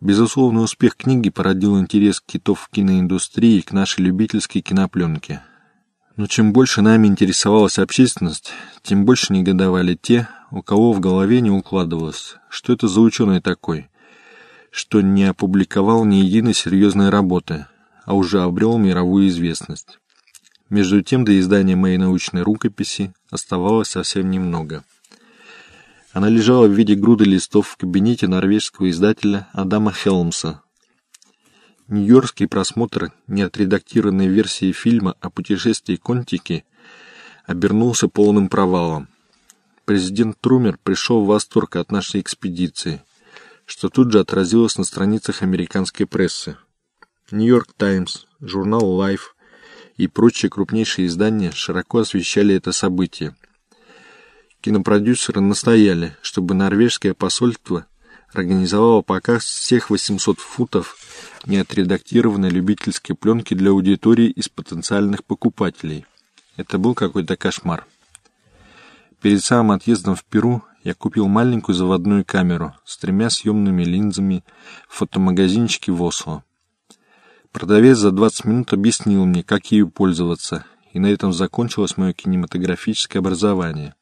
Безусловный успех книги породил интерес китов в киноиндустрии и к нашей любительской кинопленке. Но чем больше нами интересовалась общественность, тем больше негодовали те, у кого в голове не укладывалось, что это за ученый такой, что не опубликовал ни единой серьезной работы, а уже обрел мировую известность. Между тем до издания моей научной рукописи оставалось совсем немного. Она лежала в виде груды листов в кабинете норвежского издателя Адама Хелмса. Нью-Йоркский просмотр неотредактированной версии фильма о путешествии Контики обернулся полным провалом. Президент Трумер пришел в восторг от нашей экспедиции, что тут же отразилось на страницах американской прессы. Нью-Йорк Таймс, журнал Life и прочие крупнейшие издания широко освещали это событие. Кинопродюсеры настояли, чтобы норвежское посольство организовало показ всех 800 футов неотредактированной любительской пленки для аудитории из потенциальных покупателей. Это был какой-то кошмар. Перед самым отъездом в Перу я купил маленькую заводную камеру с тремя съемными линзами в фотомагазинчике в Осло. Продавец за 20 минут объяснил мне, как ею пользоваться, и на этом закончилось мое кинематографическое образование.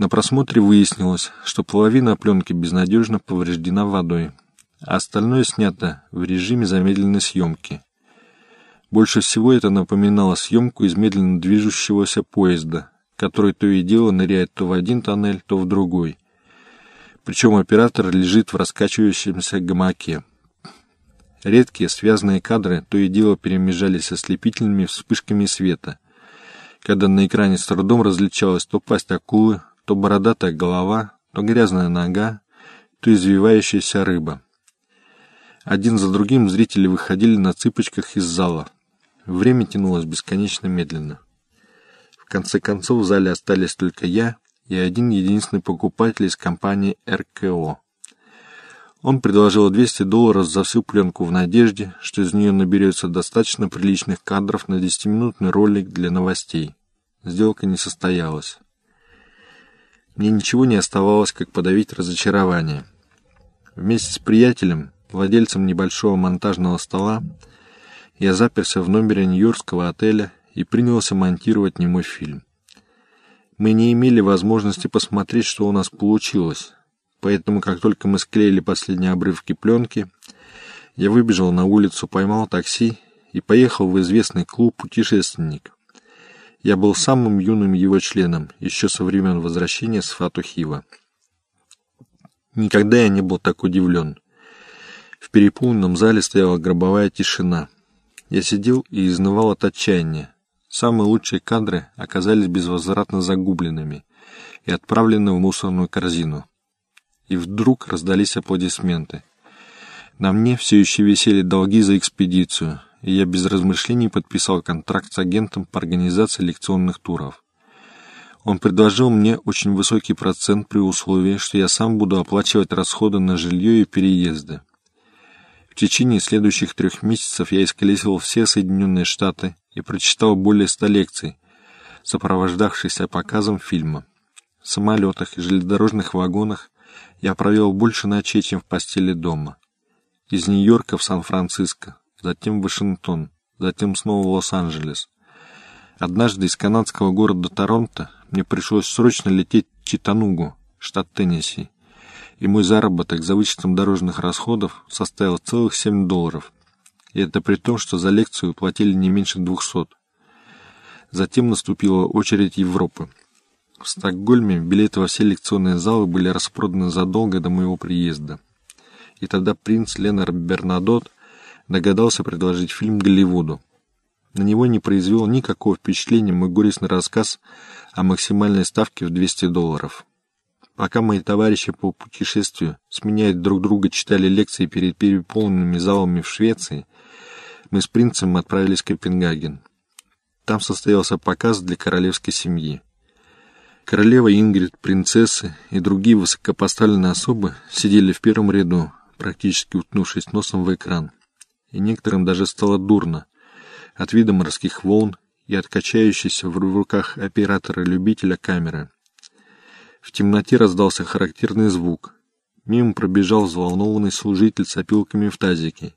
На просмотре выяснилось, что половина пленки безнадежно повреждена водой, а остальное снято в режиме замедленной съемки. Больше всего это напоминало съемку из медленно движущегося поезда, который то и дело ныряет то в один тоннель, то в другой. Причем оператор лежит в раскачивающемся гамаке. Редкие связанные кадры то и дело перемежались со слепительными вспышками света, когда на экране с трудом различалась то пасть акулы, то бородатая голова, то грязная нога, то извивающаяся рыба. Один за другим зрители выходили на цыпочках из зала. Время тянулось бесконечно медленно конце концов в зале остались только я и один единственный покупатель из компании РКО. Он предложил 200 долларов за всю пленку в надежде, что из нее наберется достаточно приличных кадров на 10-минутный ролик для новостей. Сделка не состоялась. Мне ничего не оставалось, как подавить разочарование. Вместе с приятелем, владельцем небольшого монтажного стола, я заперся в номере нью-йоркского отеля и принялся монтировать немой фильм. Мы не имели возможности посмотреть, что у нас получилось, поэтому как только мы склеили последние обрывки пленки, я выбежал на улицу, поймал такси и поехал в известный клуб «Путешественник». Я был самым юным его членом, еще со времен возвращения с Фатухива. Никогда я не был так удивлен. В переполненном зале стояла гробовая тишина. Я сидел и изнывал от отчаяния. Самые лучшие кадры оказались безвозвратно загубленными и отправлены в мусорную корзину. И вдруг раздались аплодисменты. На мне все еще висели долги за экспедицию, и я без размышлений подписал контракт с агентом по организации лекционных туров. Он предложил мне очень высокий процент при условии, что я сам буду оплачивать расходы на жилье и переезды. В течение следующих трех месяцев я исколесил все Соединенные Штаты и прочитал более ста лекций, сопровождавшихся показом фильма. В самолетах и железнодорожных вагонах я провел больше ночей, чем в постели дома. Из Нью-Йорка в Сан-Франциско, затем Вашингтон, затем снова Лос-Анджелес. Однажды из канадского города Торонто мне пришлось срочно лететь в Читанугу, штат Теннесси, и мой заработок за вычетом дорожных расходов составил целых 7 долларов – и это при том, что за лекцию платили не меньше двухсот. Затем наступила очередь Европы. В Стокгольме билеты во все лекционные залы были распроданы задолго до моего приезда. И тогда принц Ленар Бернадот догадался предложить фильм Голливуду. На него не произвел никакого впечатления мой горестный рассказ о максимальной ставке в 200 долларов. Пока мои товарищи по путешествию, сменяя друг друга, читали лекции перед переполненными залами в Швеции, мы с принцем отправились в Копенгаген. Там состоялся показ для королевской семьи. Королева Ингрид, принцессы и другие высокопоставленные особы сидели в первом ряду, практически уткнувшись носом в экран. И некоторым даже стало дурно от вида морских волн и от качающейся в руках оператора-любителя камеры. В темноте раздался характерный звук. Мимо пробежал взволнованный служитель с опилками в тазике.